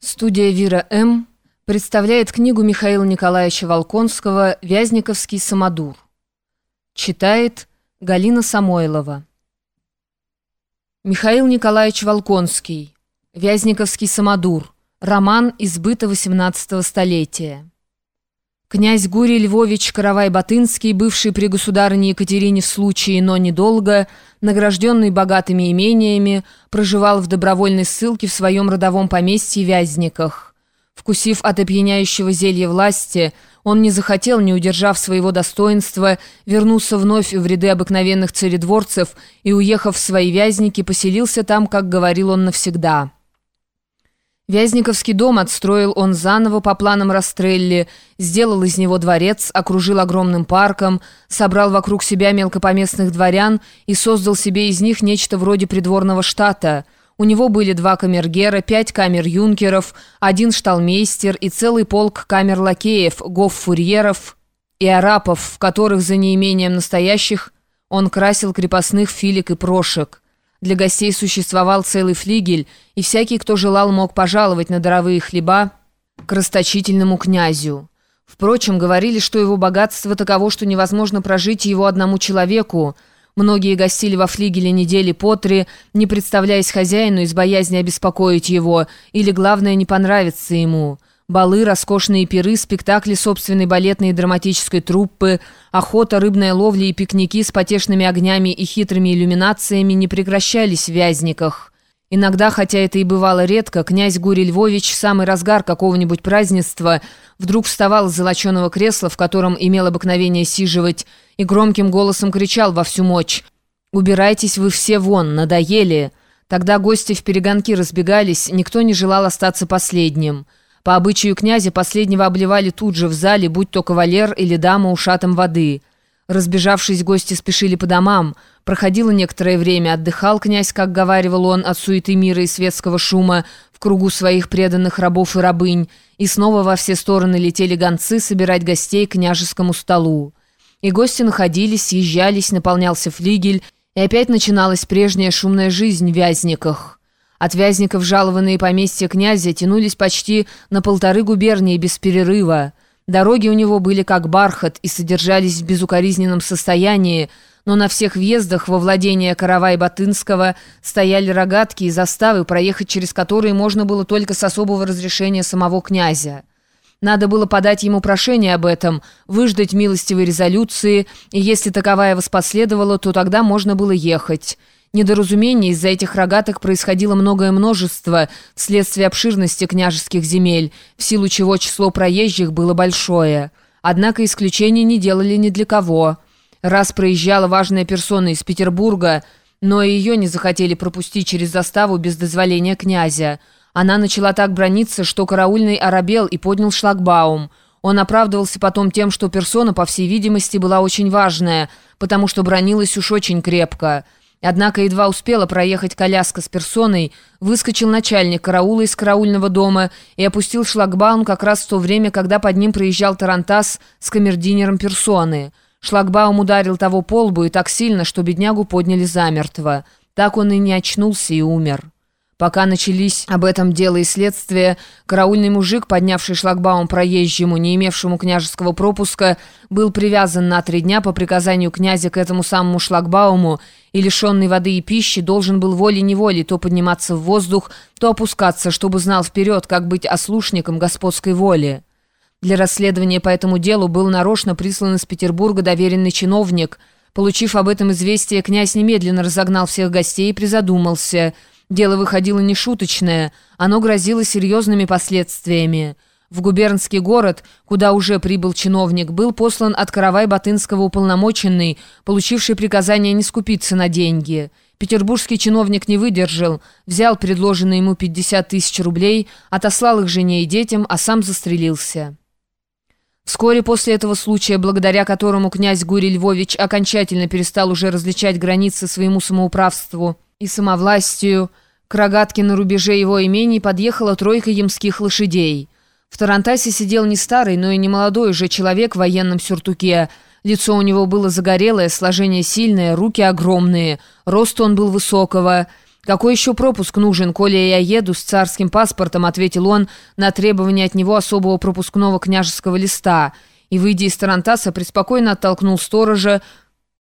Студия «Вира М.» представляет книгу Михаила Николаевича Волконского «Вязниковский самодур». Читает Галина Самойлова. Михаил Николаевич Волконский. «Вязниковский самодур». Роман избыта XVIII столетия. Князь Гурий Львович Каравай-Батынский, бывший при государыне Екатерине в случае, но недолго, награжденный богатыми имениями, проживал в добровольной ссылке в своем родовом поместье Вязниках. Вкусив от опьяняющего зелья власти, он не захотел, не удержав своего достоинства, вернуться вновь в ряды обыкновенных царедворцев и, уехав в свои Вязники, поселился там, как говорил он, навсегда. Вязниковский дом отстроил он заново по планам Растрелли, сделал из него дворец, окружил огромным парком, собрал вокруг себя мелкопоместных дворян и создал себе из них нечто вроде придворного штата. У него были два камергера, пять камер-юнкеров, один шталмейстер и целый полк камер-лакеев, гоф-фурьеров и арапов, в которых за неимением настоящих он красил крепостных филик и прошек. Для гостей существовал целый флигель, и всякий, кто желал, мог пожаловать на даровые хлеба к расточительному князю. Впрочем, говорили, что его богатство таково, что невозможно прожить его одному человеку. Многие гостили во флигеле недели по три, не представляясь хозяину из боязни обеспокоить его, или, главное, не понравится ему. Балы, роскошные пиры, спектакли собственной балетной и драматической труппы, охота, рыбная ловля и пикники с потешными огнями и хитрыми иллюминациями не прекращались в Вязниках. Иногда, хотя это и бывало редко, князь Гурий Львович самый разгар какого-нибудь празднества вдруг вставал из золоченого кресла, в котором имел обыкновение сиживать, и громким голосом кричал во всю мощь «Убирайтесь вы все вон, надоели!» Тогда гости в перегонки разбегались, никто не желал остаться последним. По обычаю князя последнего обливали тут же в зале, будь то кавалер или дама ушатом воды. Разбежавшись, гости спешили по домам. Проходило некоторое время, отдыхал князь, как говаривал он, от суеты мира и светского шума в кругу своих преданных рабов и рабынь, и снова во все стороны летели гонцы собирать гостей к княжескому столу. И гости находились, съезжались, наполнялся флигель, и опять начиналась прежняя шумная жизнь в Вязниках. От Вязников жалованные поместья князя тянулись почти на полторы губернии без перерыва. Дороги у него были как бархат и содержались в безукоризненном состоянии, но на всех въездах во владение Каравай-Батынского стояли рогатки и заставы, проехать через которые можно было только с особого разрешения самого князя. Надо было подать ему прошение об этом, выждать милостивой резолюции, и если таковая воспоследовала, то тогда можно было ехать. Недоразумений из-за этих рогаток происходило многое множество вследствие обширности княжеских земель, в силу чего число проезжих было большое. Однако исключений не делали ни для кого. Раз проезжала важная персона из Петербурга, но ее не захотели пропустить через заставу без дозволения князя. Она начала так брониться, что караульный оробел и поднял шлагбаум. Он оправдывался потом тем, что персона, по всей видимости, была очень важная, потому что бронилась уж очень крепко. Однако едва успела проехать коляска с персоной, выскочил начальник караула из караульного дома и опустил шлагбаум как раз в то время, когда под ним проезжал Тарантас с камердинером персоны. Шлагбаум ударил того по лбу и так сильно, что беднягу подняли замертво. Так он и не очнулся и умер. Пока начались об этом дело и следствие, караульный мужик, поднявший шлагбаум проезжему, не имевшему княжеского пропуска, был привязан на три дня по приказанию князя к этому самому шлагбауму и, лишенный воды и пищи, должен был волей-неволей то подниматься в воздух, то опускаться, чтобы знал вперед, как быть ослушником господской воли. Для расследования по этому делу был нарочно прислан из Петербурга доверенный чиновник. Получив об этом известие, князь немедленно разогнал всех гостей и призадумался – Дело выходило нешуточное, оно грозило серьезными последствиями. В губернский город, куда уже прибыл чиновник, был послан от Каравай-Батынского уполномоченный, получивший приказание не скупиться на деньги. Петербургский чиновник не выдержал, взял предложенные ему 50 тысяч рублей, отослал их жене и детям, а сам застрелился. Вскоре после этого случая, благодаря которому князь Гурий Львович окончательно перестал уже различать границы своему самоуправству, и самовластию к рогатке на рубеже его имений подъехала тройка ямских лошадей. В Тарантасе сидел не старый, но и не молодой уже человек в военном сюртуке. Лицо у него было загорелое, сложение сильное, руки огромные, рост он был высокого. «Какой еще пропуск нужен, коли я еду с царским паспортом?» — ответил он на требование от него особого пропускного княжеского листа и, выйдя из Тарантаса, преспокойно оттолкнул сторожа,